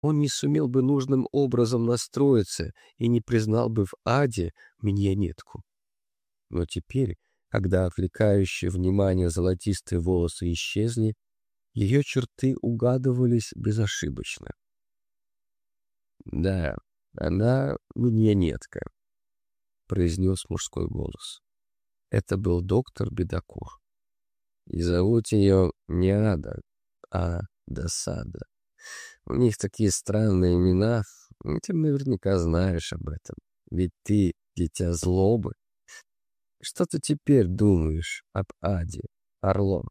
он не сумел бы нужным образом настроиться и не признал бы в аде миньонетку. Но теперь, когда отвлекающие внимание золотистые волосы исчезли, ее черты угадывались безошибочно. «Да, она миньонетка», — произнес мужской голос. Это был доктор Бедокур. И зовут ее не Ада, а Досада. У них такие странные имена, ты наверняка знаешь об этом. Ведь ты дитя злобы. Что ты теперь думаешь об Аде, Орло?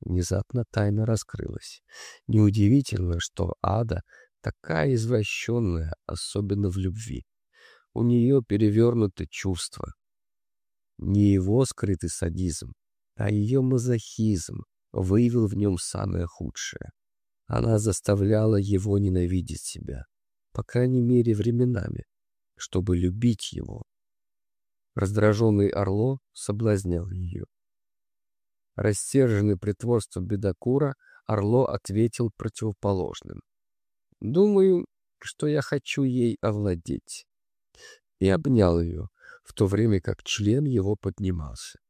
Внезапно тайна раскрылась. Неудивительно, что Ада такая извращенная, особенно в любви. У нее перевернуты чувства. Не его скрытый садизм, а ее мазохизм выявил в нем самое худшее. Она заставляла его ненавидеть себя, по крайней мере временами, чтобы любить его. Раздраженный Орло соблазнял ее. Растерженный притворством бедокура, Орло ответил противоположным. «Думаю, что я хочу ей овладеть». И обнял ее, в то время как член его поднимался.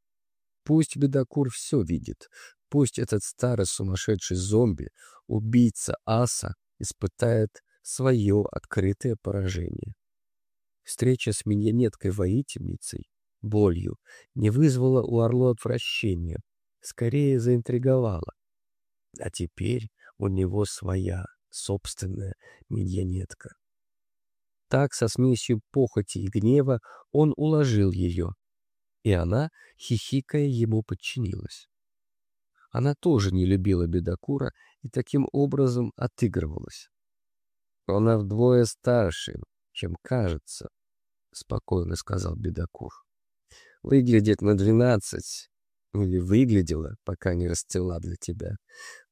Пусть бедокур все видит, пусть этот старый сумасшедший зомби, убийца аса, испытает свое открытое поражение. Встреча с миньонеткой-воительницей, болью, не вызвала у Орло отвращения, скорее заинтриговала. А теперь у него своя, собственная миньонетка. Так, со смесью похоти и гнева, он уложил ее, и она, хихикая, ему подчинилась. Она тоже не любила бедокура и таким образом отыгрывалась. «Она вдвое старше, чем кажется», — спокойно сказал бедокур. «Выглядит на двенадцать, или выглядела, пока не расцвела для тебя,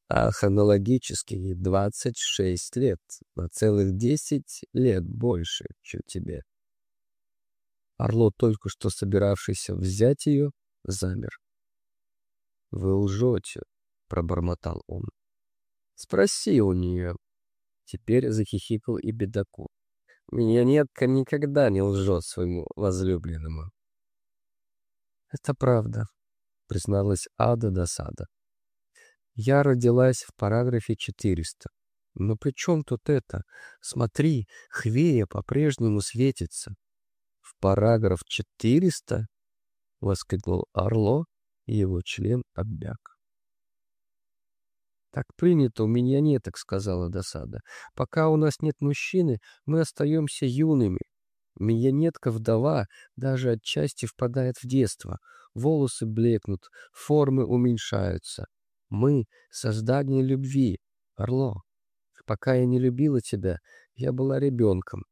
а хронологически ей двадцать шесть лет, на целых десять лет больше, чем тебе». Орло, только что собиравшийся взять ее, замер. «Вы лжете», — пробормотал он. «Спроси у нее». Теперь захихикал и бедаку. Миньонетка никогда не лжет своему возлюбленному. «Это правда», — призналась Ада досада. «Я родилась в параграфе 400. Но при чем тут это? Смотри, Хвея по-прежнему светится параграф 400?» — воскликнул Орло, и его член обмяк. «Так принято, у меня нет, так сказала досада. Пока у нас нет мужчины, мы остаемся юными. Миньонетка вдова даже отчасти впадает в детство. Волосы блекнут, формы уменьшаются. Мы — создание любви, Орло. Пока я не любила тебя, я была ребенком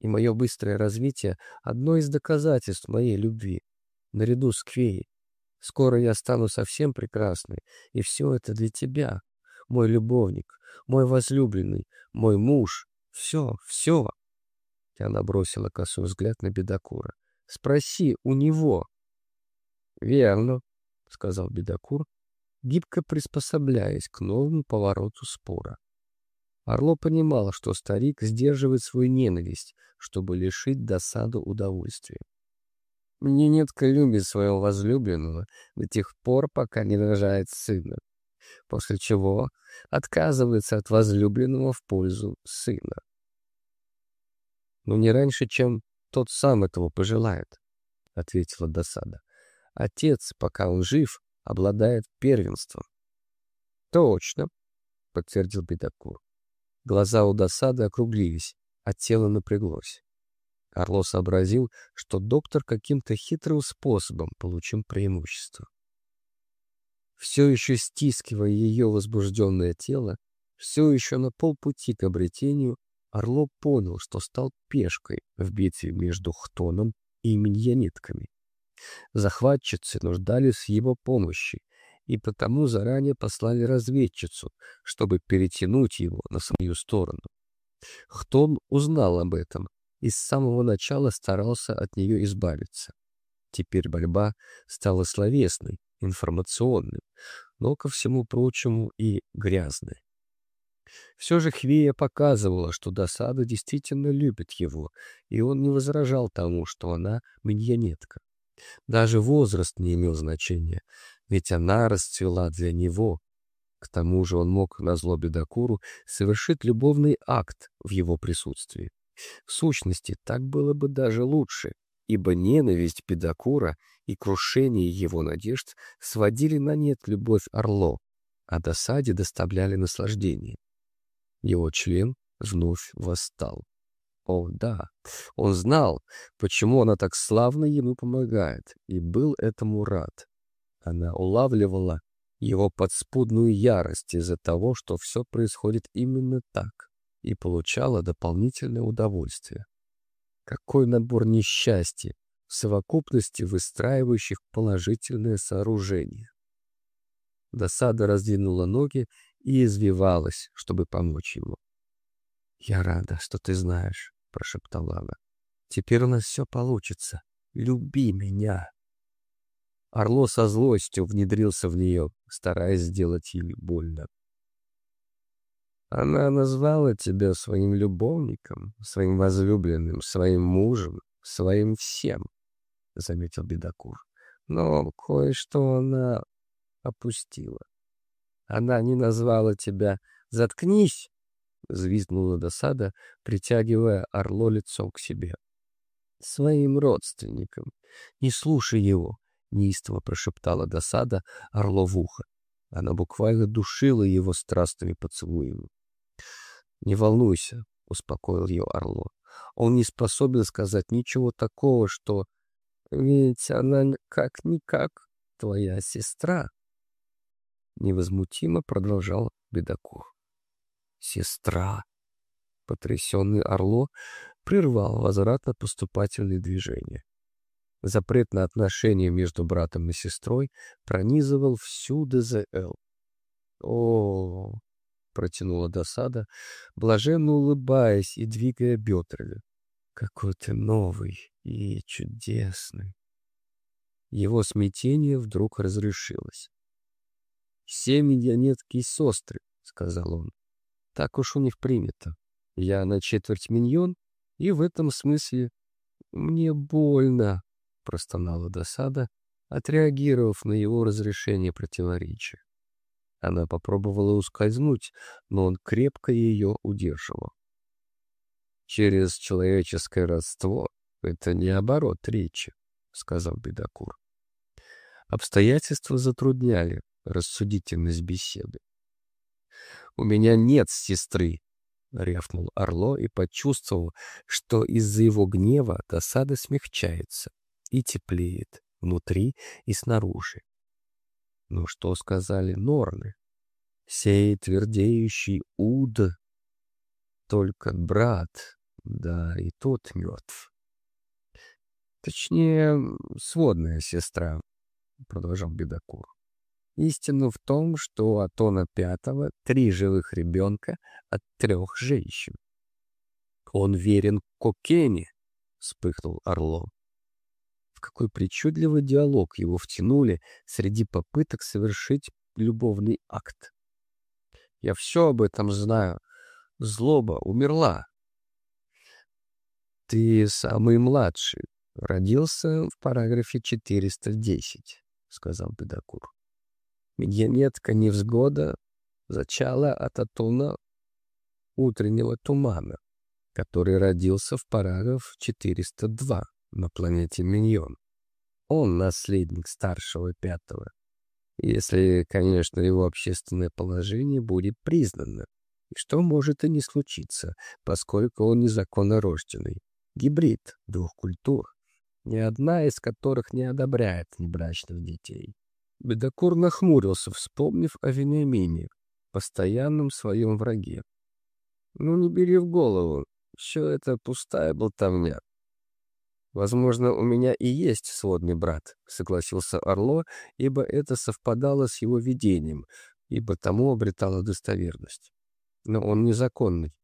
и мое быстрое развитие — одно из доказательств моей любви, наряду с Квеей. Скоро я стану совсем прекрасной, и все это для тебя, мой любовник, мой возлюбленный, мой муж. Все, все. Она бросила косой взгляд на Бедокура. Спроси у него. Верно, — сказал Бедокур, гибко приспособляясь к новому повороту спора. Орло понимал, что старик сдерживает свою ненависть, чтобы лишить досаду удовольствия. Мне нетка любит своего возлюбленного до тех пор, пока не рожает сына, после чего отказывается от возлюбленного в пользу сына. «Но не раньше, чем тот сам этого пожелает», — ответила досада. «Отец, пока он жив, обладает первенством». «Точно», — подтвердил Бедокур. Глаза у досады округлились, а тело напряглось. Орло сообразил, что доктор каким-то хитрым способом получил преимущество. Все еще стискивая ее возбужденное тело, все еще на полпути к обретению, Орло понял, что стал пешкой в битве между Хтоном и миньянитками. Захватчицы нуждались в его помощи, и потому заранее послали разведчицу, чтобы перетянуть его на свою сторону. Хтон узнал об этом и с самого начала старался от нее избавиться. Теперь борьба стала словесной, информационной, но, ко всему прочему, и грязной. Все же Хвея показывала, что досада действительно любит его, и он не возражал тому, что она миньонетка. Даже возраст не имел значения, ведь она расцвела для него. К тому же он мог на зло бедокуру совершить любовный акт в его присутствии. В сущности, так было бы даже лучше, ибо ненависть бедокура и крушение его надежд сводили на нет любовь Орло, а досаде доставляли наслаждение. Его член вновь восстал. О, да, он знал, почему она так славно ему помогает, и был этому рад. Она улавливала его подспудную ярость из-за того, что все происходит именно так, и получала дополнительное удовольствие. Какой набор несчастья в совокупности выстраивающих положительное сооружение. Досада раздвинула ноги и извивалась, чтобы помочь ему. «Я рада, что ты знаешь», — прошептала она. «Теперь у нас все получится. Люби меня». Орло со злостью внедрился в нее, стараясь сделать ей больно. «Она назвала тебя своим любовником, своим возлюбленным, своим мужем, своим всем», — заметил Бедокур. «Но кое-что она опустила. Она не назвала тебя «Заткнись!» — взвизгнула досада, притягивая Орло лицом к себе. «Своим родственникам. Не слушай его!» — неистово прошептала досада Орло в ухо. Она буквально душила его страстными поцелуями. «Не волнуйся», — успокоил ее Орло. «Он не способен сказать ничего такого, что... Ведь она как-никак твоя сестра» невозмутимо продолжал Бедокур. «Сестра!» Потрясенный Орло прервал возвратно-поступательные движения. Запрет на отношения между братом и сестрой пронизывал всю ДЗЛ. о, протянула досада, блаженно улыбаясь и двигая бедрами. «Какой ты новый и чудесный!» Его смятение вдруг разрешилось. «Все миньонетки сестры», — сказал он. «Так уж у них принято. Я на четверть миньон, и в этом смысле мне больно», — простонала досада, отреагировав на его разрешение противоречия. Она попробовала ускользнуть, но он крепко ее удерживал. «Через человеческое родство это не оборот речи», — сказал Бедокур. Обстоятельства затрудняли, рассудительность беседы. «У меня нет сестры!» — рявкнул Орло и почувствовал, что из-за его гнева досада смягчается и теплеет внутри и снаружи. Но что сказали норны? Сей твердеющий уд, только брат, да и тот мертв. Точнее, сводная сестра, — продолжал Бедокур. Истину в том, что у Атона Пятого три живых ребенка от трех женщин. «Он верен Кокене», — вспыхнул Орло. В какой причудливый диалог его втянули среди попыток совершить любовный акт. «Я все об этом знаю. Злоба умерла». «Ты самый младший. Родился в параграфе 410», — сказал Бедокур. Медьянетка невзгода зачала от Атуна утреннего тумана, который родился в параграф 402 на планете Миньон. Он наследник старшего пятого, если, конечно, его общественное положение будет признано, и что может и не случиться, поскольку он незаконно рожденный, гибрид двух культур, ни одна из которых не одобряет небрачных детей. Бедокур нахмурился, вспомнив о Вениамине, постоянном своем враге. «Ну, не бери в голову, все это пустая болтовня». «Возможно, у меня и есть сводный брат», — согласился Орло, ибо это совпадало с его видением, ибо тому обретало достоверность. «Но он незаконный.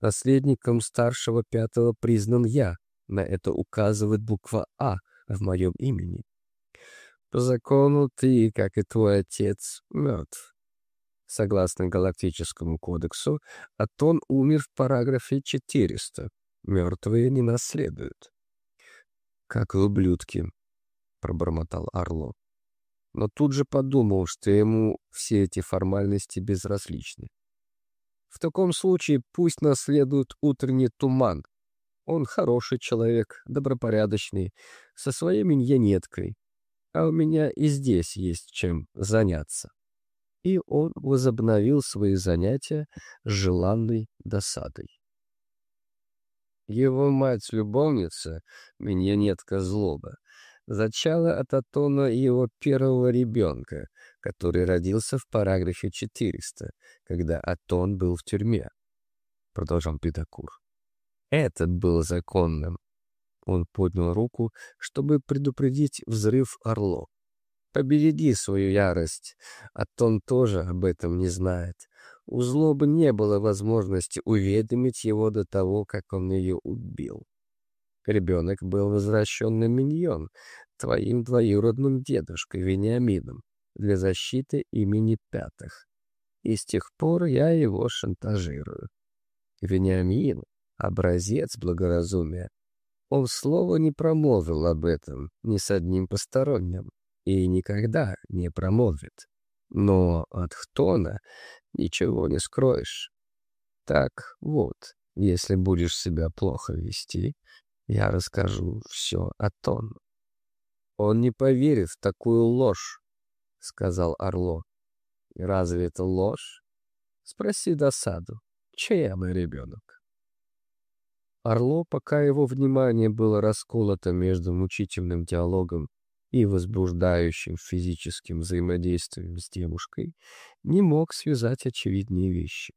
Наследником старшего пятого признан я, на это указывает буква «А» в моем имени. По закону ты, как и твой отец, мертв. Согласно Галактическому кодексу, Атон умер в параграфе 400. Мертвые не наследуют. «Как ублюдки», — пробормотал Орло. Но тут же подумал, что ему все эти формальности безразличны. В таком случае пусть наследует утренний туман. Он хороший человек, добропорядочный, со своей миньонеткой. А у меня и здесь есть чем заняться. И он возобновил свои занятия с желанной досадой. Его мать-любовница, миньонетка злоба, зачала от Атона его первого ребенка, который родился в параграфе 400, когда Атон был в тюрьме. Продолжал Педакур. Этот был законным. Он поднял руку, чтобы предупредить взрыв Орло. Побереги свою ярость. Атон тоже об этом не знает. У злобы не было возможности уведомить его до того, как он ее убил. Ребенок был возвращен на миньон, твоим двоюродным дедушкой Вениамином, для защиты имени Пятых. И с тех пор я его шантажирую. Вениамин — образец благоразумия. Он слова не промолвил об этом ни с одним посторонним и никогда не промолвит. Но от Хтона ничего не скроешь. Так вот, если будешь себя плохо вести, я расскажу все о Тону. Он не поверит в такую ложь, — сказал Орло. Разве это ложь? Спроси досаду. Чей мой ребенок? Орло, пока его внимание было расколото между мучительным диалогом и возбуждающим физическим взаимодействием с девушкой, не мог связать очевидные вещи.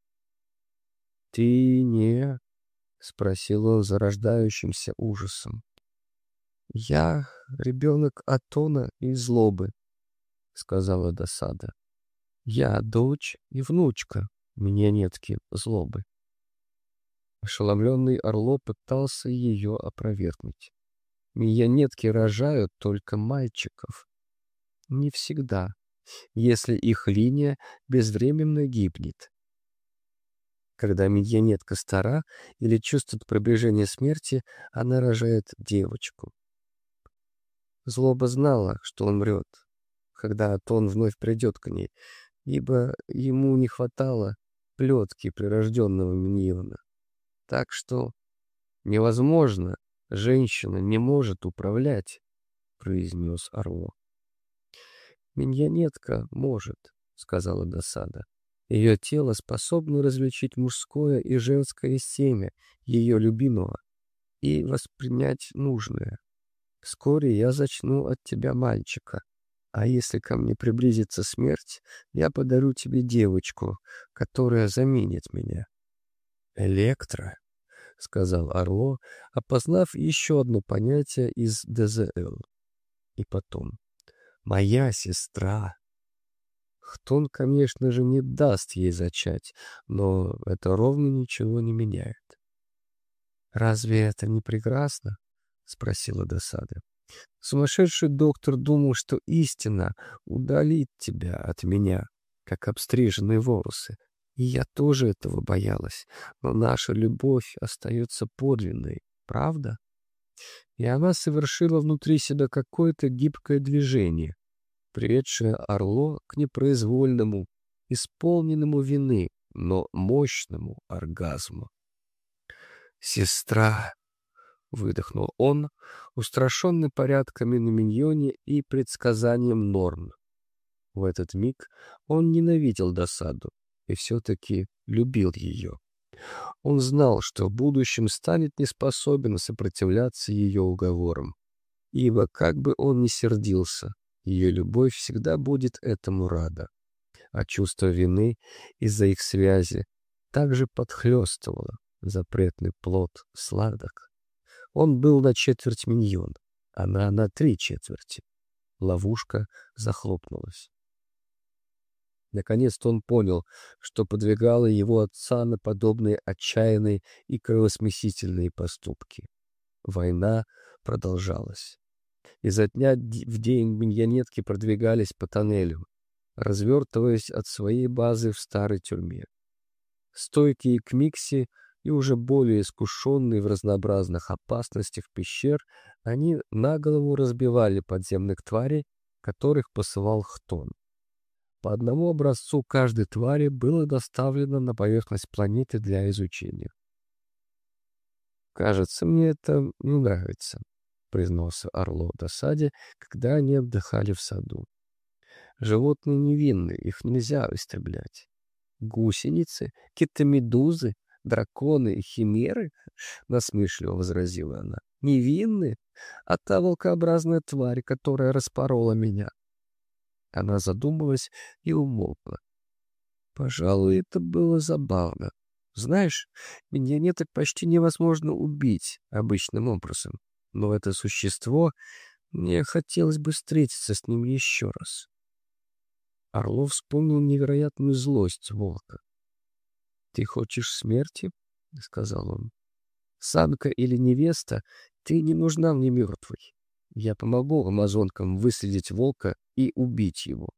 «Ты не...» — спросил он зарождающимся ужасом. «Я ребенок Атона и злобы», — сказала досада. «Я дочь и внучка, мне нетки злобы». Ошеломленный Орло пытался ее опровергнуть. Миньонетки рожают только мальчиков. Не всегда, если их линия безвременно гибнет. Когда миньонетка стара или чувствует приближение смерти, она рожает девочку. Злоба знала, что он мрет, когда Атон вновь придет к ней, ибо ему не хватало плетки прирожденного Миньона. Так что невозможно женщина не может управлять, — произнес Орло. «Миньонетка может», — сказала досада. «Ее тело способно различить мужское и женское семя ее любимого и воспринять нужное. Вскоре я зачну от тебя мальчика, а если ко мне приблизится смерть, я подарю тебе девочку, которая заменит меня». «Электро», — сказал Орло, опознав еще одно понятие из ДЗЛ. И потом. «Моя сестра». Хтон, конечно же, не даст ей зачать, но это ровно ничего не меняет. «Разве это не прекрасно?» — спросила досада. Сумасшедший доктор думал, что истина удалит тебя от меня, как обстриженные волосы, и я тоже этого боялась, но наша любовь остается подлинной, правда? И она совершила внутри себя какое-то гибкое движение, приведшее Орло к непроизвольному, исполненному вины, но мощному оргазму. «Сестра!» — выдохнул он, устрашенный порядками на миньоне и предсказанием норм. В этот миг он ненавидел досаду, и все-таки любил ее. Он знал, что в будущем станет неспособен сопротивляться ее уговорам, ибо как бы он ни сердился, ее любовь всегда будет этому рада. А чувство вины из-за их связи также подхлестывало запретный плод сладок. Он был на четверть миньон, она на три четверти. Ловушка захлопнулась. Наконец-то он понял, что подвигало его отца на подобные отчаянные и кровосмесительные поступки. Война продолжалась. Изо дня в день миньонетки продвигались по тоннелю. развертываясь от своей базы в старой тюрьме. Стойкие к Микси и уже более искушенные в разнообразных опасностях пещер, они на голову разбивали подземных тварей, которых посылал Хтон. По одному образцу каждой твари было доставлено на поверхность планеты для изучения. «Кажется, мне это не нравится», — признался Орло в досаде, когда они отдыхали в саду. «Животные невинны, их нельзя истреблять. Гусеницы, китомедузы, драконы и химеры?» — насмешливо возразила она. «Невинны? А та волкообразная тварь, которая распорола меня?» Она задумалась и умолкла. «Пожалуй, это было забавно. Знаешь, меня не так почти невозможно убить обычным образом, но это существо, мне хотелось бы встретиться с ним еще раз». Орлов вспомнил невероятную злость волка. «Ты хочешь смерти?» — сказал он. «Самка или невеста, ты не нужна мне мертвой. Я помогу амазонкам выследить волка и убить его».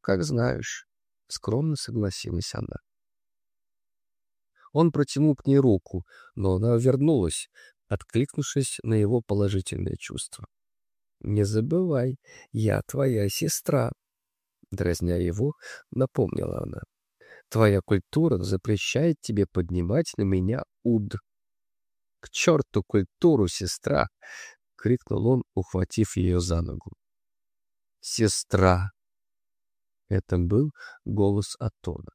«Как знаешь», — скромно согласилась она. Он протянул к ней руку, но она вернулась, откликнувшись на его положительное чувство. «Не забывай, я твоя сестра», — дразня его, напомнила она. Твоя культура запрещает тебе поднимать на меня уд. — К черту культуру, сестра! — крикнул он, ухватив ее за ногу. — Сестра! Это был голос Атона.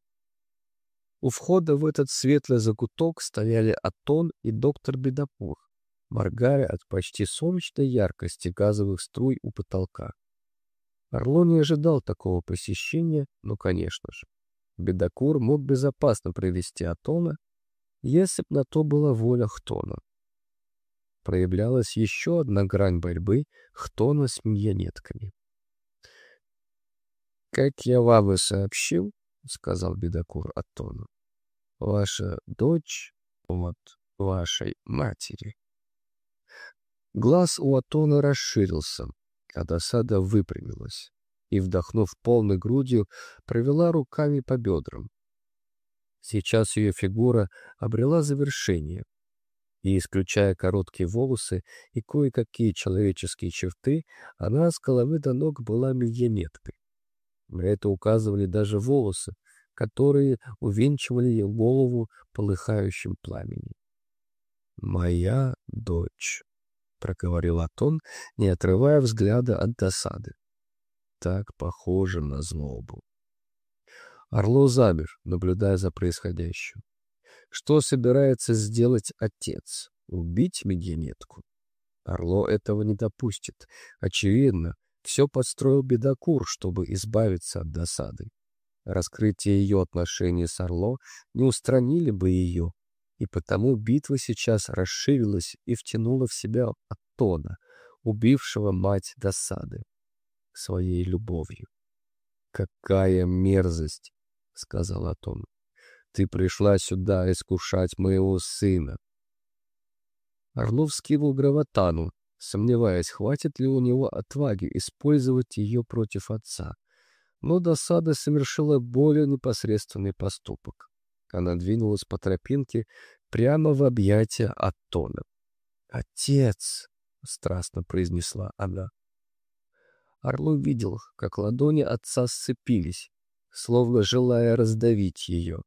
У входа в этот светлый закуток стояли Атон и доктор Бедопур, моргая от почти солнечной яркости газовых струй у потолка. Орлон не ожидал такого посещения, но, конечно же. Бедокур мог безопасно провести Атона, если б на то была воля Хтона. Проявлялась еще одна грань борьбы Хтона с миньонетками. «Как я вам и сообщил, — сказал Бедокур Атону, — ваша дочь от вашей матери». Глаз у Атона расширился, а досада выпрямилась и, вдохнув полной грудью, провела руками по бедрам. Сейчас ее фигура обрела завершение, и, исключая короткие волосы и кое-какие человеческие черты, она с головы до ног была мильянеткой. На это указывали даже волосы, которые увенчивали ее голову полыхающим пламенем. «Моя дочь», — проговорил Атон, не отрывая взгляда от досады так похоже на злобу. Орло замер, наблюдая за происходящим. Что собирается сделать отец? Убить Медианетку? Орло этого не допустит. Очевидно, все подстроил бедокур, чтобы избавиться от досады. Раскрытие ее отношений с Орло не устранили бы ее, и потому битва сейчас расширилась и втянула в себя Аттона, убившего мать досады своей любовью. «Какая мерзость!» — сказал Атон. «Ты пришла сюда искушать моего сына». Орлов скинул граватану, сомневаясь, хватит ли у него отваги использовать ее против отца. Но досада совершила более непосредственный поступок. Она двинулась по тропинке прямо в объятия Аттона. «Отец!» — страстно произнесла она. Орло видел, как ладони отца сцепились, словно желая раздавить ее,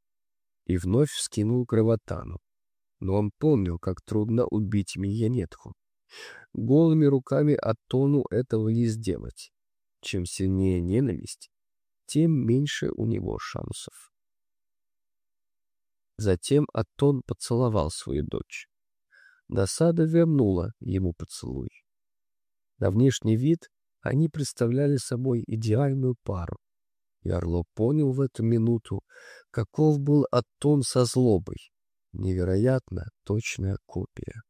и вновь вскинул кровотану. Но он помнил, как трудно убить миньонетку. Голыми руками Атону этого не сделать. Чем сильнее ненависть, тем меньше у него шансов. Затем Атон поцеловал свою дочь. Досада вернула ему поцелуй. На внешний вид они представляли собой идеальную пару. И Орло понял в эту минуту, каков был Атон со злобой. Невероятно точная копия.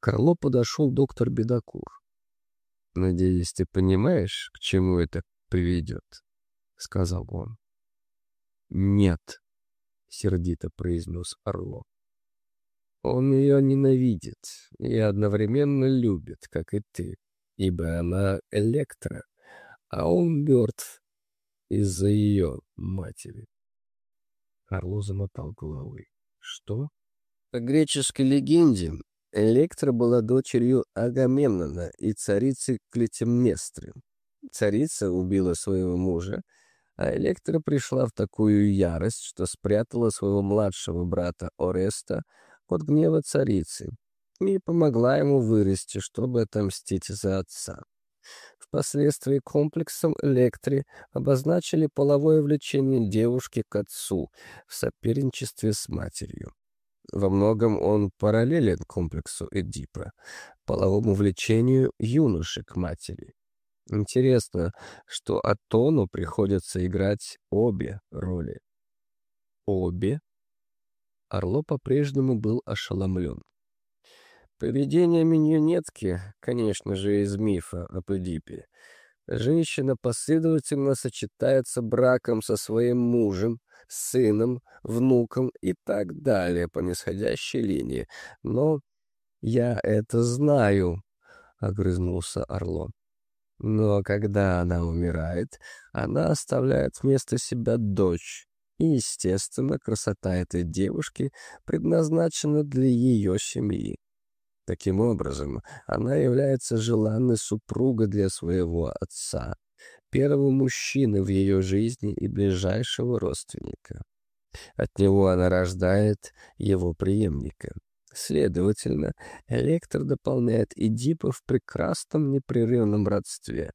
К Орло подошел доктор Бедокур. «Надеюсь, ты понимаешь, к чему это приведет?» — сказал он. «Нет», — сердито произнес Орло. «Он ее ненавидит и одновременно любит, как и ты ибо она электро, а он мертв, из-за ее матери. Орло замотал головой. Что? По греческой легенде, Электра была дочерью Агамемнона и царицы Клетимнестры. Царица убила своего мужа, а Электра пришла в такую ярость, что спрятала своего младшего брата Ореста от гнева царицы и помогла ему вырасти, чтобы отомстить за отца. Впоследствии комплексом Электри обозначили половое влечение девушки к отцу в соперничестве с матерью. Во многом он параллелен комплексу Эдипа, половому влечению юноши к матери. Интересно, что Атону приходится играть обе роли. Обе? Орло по-прежнему был ошеломлен. Поведение миньонетки, конечно же, из мифа об Эдипе. Женщина последовательно сочетается браком со своим мужем, сыном, внуком и так далее по нисходящей линии. Но я это знаю, — огрызнулся Орло. Но когда она умирает, она оставляет вместо себя дочь. И, естественно, красота этой девушки предназначена для ее семьи. Таким образом, она является желанной супругой для своего отца, первого мужчины в ее жизни и ближайшего родственника. От него она рождает его преемника. Следовательно, Электр дополняет Эдипа в прекрасном непрерывном родстве.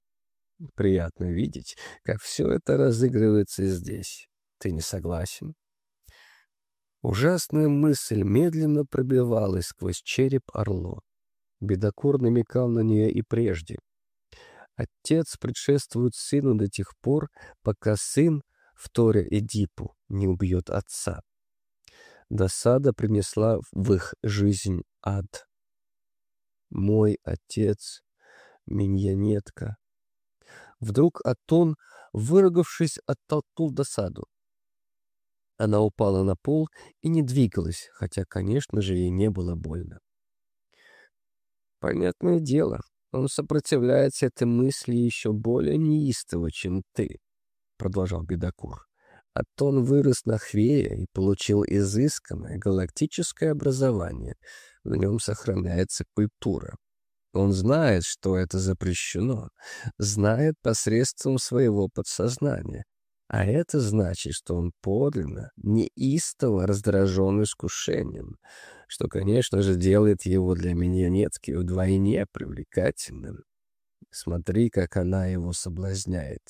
Приятно видеть, как все это разыгрывается здесь. Ты не согласен? Ужасная мысль медленно пробивалась сквозь череп Орло. Бедокур намекал на нее и прежде. Отец предшествует сыну до тех пор, пока сын, вторя Эдипу, не убьет отца. Досада принесла в их жизнь ад. Мой отец, миньонетка. Вдруг Атон, выругавшись, оттолкнул досаду. Она упала на пол и не двигалась, хотя, конечно же, ей не было больно. Понятное дело, он сопротивляется этой мысли еще более неистово, чем ты, — продолжал Бедокур. А то он вырос на Хвее и получил изысканное галактическое образование. В нем сохраняется культура. Он знает, что это запрещено, знает посредством своего подсознания, а это значит, что он подлинно, неистово раздражен искушением, что, конечно же, делает его для миньонетки вдвойне привлекательным. Смотри, как она его соблазняет.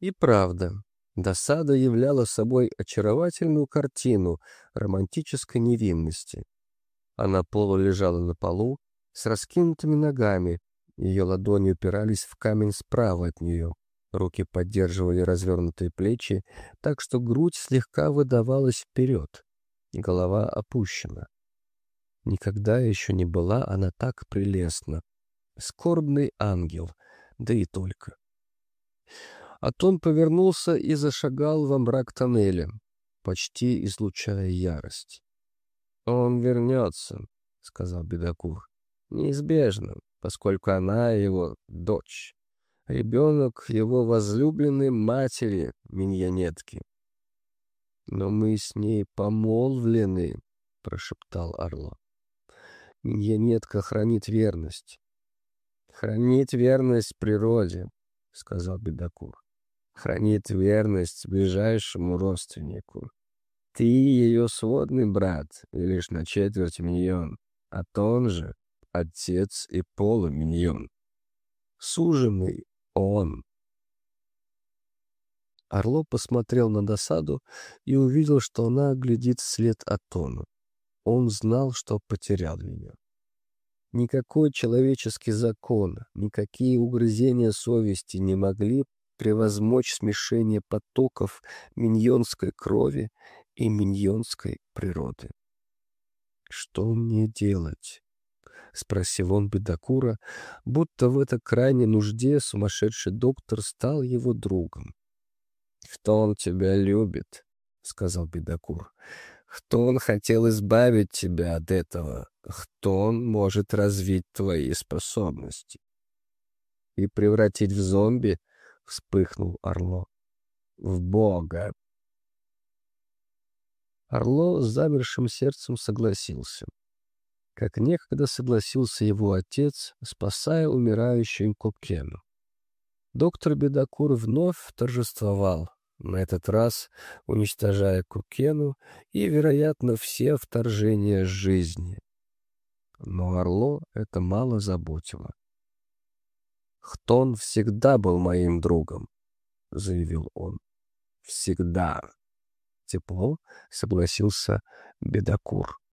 И правда, досада являла собой очаровательную картину романтической невинности. Она полулежала на полу с раскинутыми ногами, ее ладони упирались в камень справа от нее, Руки поддерживали развернутые плечи, так что грудь слегка выдавалась вперед, голова опущена. Никогда еще не была она так прелестна. Скорбный ангел, да и только. Атон повернулся и зашагал во мрак тоннеля, почти излучая ярость. «Он вернется», — сказал Бедокур. «Неизбежно, поскольку она его дочь» ребенок его возлюбленной матери, миньонетки. «Но мы с ней помолвлены», — прошептал Орло. «Миньонетка хранит верность». «Хранит верность природе», — сказал Бедокур. «Хранит верность ближайшему родственнику. Ты ее сводный брат, и лишь на четверть миньон, а тон же отец и полуминьон. Суженный он. Орло посмотрел на досаду и увидел, что она глядит вслед Атону. Он знал, что потерял ее. Никакой человеческий закон, никакие угрызения совести не могли превозмочь смешение потоков миньонской крови и миньонской природы. Что мне делать? — спросил он Бедокура, будто в этой крайней нужде сумасшедший доктор стал его другом. «Кто он тебя любит?» — сказал Бедокур. «Кто он хотел избавить тебя от этого? Кто он может развить твои способности?» «И превратить в зомби?» — вспыхнул Орло. в Бога. Орло с замершим сердцем согласился. Как некогда согласился его отец, спасая умирающую Кукену. Доктор Бедокур вновь торжествовал, на этот раз уничтожая Кукену и, вероятно, все вторжения жизни. Но Орло это мало заботило. «Хтон всегда был моим другом», — заявил он. «Всегда». Тепло согласился Бедокур.